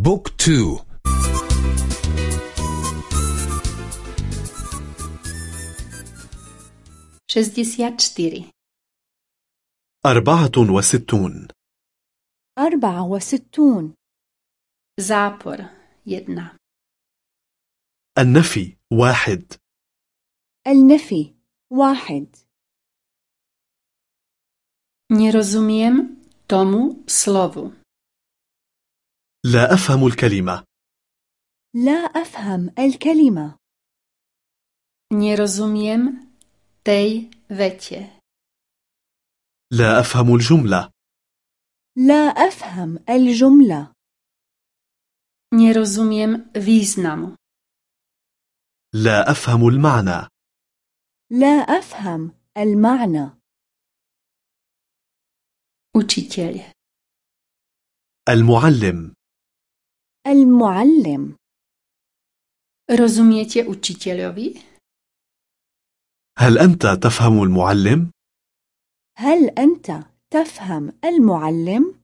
book two. šesťdesiatštyri. أربعة وستون. أربعة وستون. Zápor jedna. النفي واحد. النفي واحد. Nie rozumiem tomu slowu. لا أفهم الكلمة. لا أفهم الكلمة. Nie rozumiem tej wecie. لا أفهم الجملة. لا أفهم الجملة. Nie rozumiem. لا أفهم المعنى. لا أفهم المعنى. Učiteľ. المعلم. المعلم Rozumiecie učiteľovi? هل أنت تفهم المعلم؟ هل أنت تفهم المعلم؟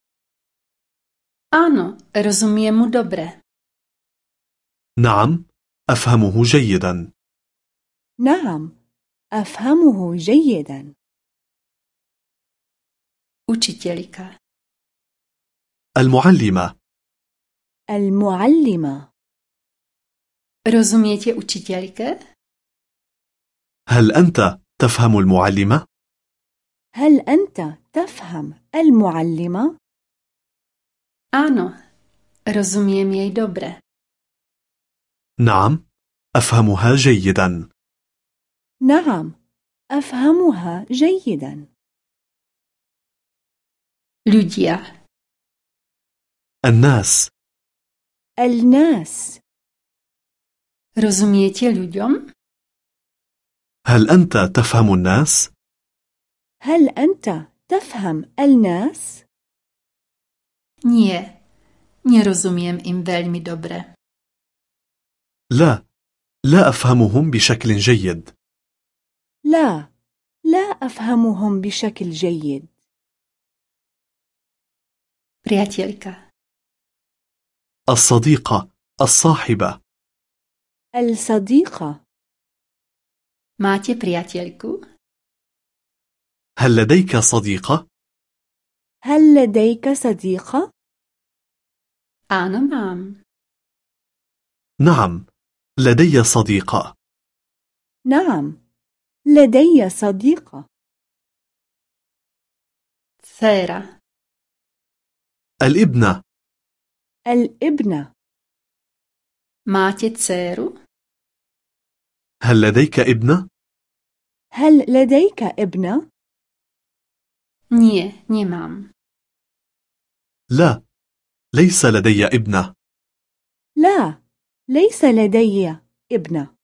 Áno, rozumiem mu dobre. نعم أفهمه جيدا نعم أفهمه جيدا Učiteľka. المعلمة المعلمة Rozumiecie učiteľke? هل أنت تفهم المعلمة؟ هل أنت تفهم المعلمة؟ Áno, rozumiem jej dobre. نعم أفهمها جيدا نعم أفهمها جيدا Ľudia. الناس الناس Rozumiecie ľuďom? هل أنت تفهم الناس؟ هل أنت تفهم الناس؟ Nie, nie rozumiem im veľmi dobre. لا لا أفهمهم بشكل جيد لا لا أفهمهم بشكل جيد Priateľka. الصديقة الصاحبة الصديقة Máte priateľku? هل لديك صديقة؟ هل لديك صديقة؟ Áno, mám. نعم لدي صديقة نعم لدي صديقة Dcéra. الابنة الابنة Máte dcéru? هل لديك ابنة؟ هل لديك ابنة؟ Nie, nemám. لا ليس لدي ابنة لا ليس لدي ابنة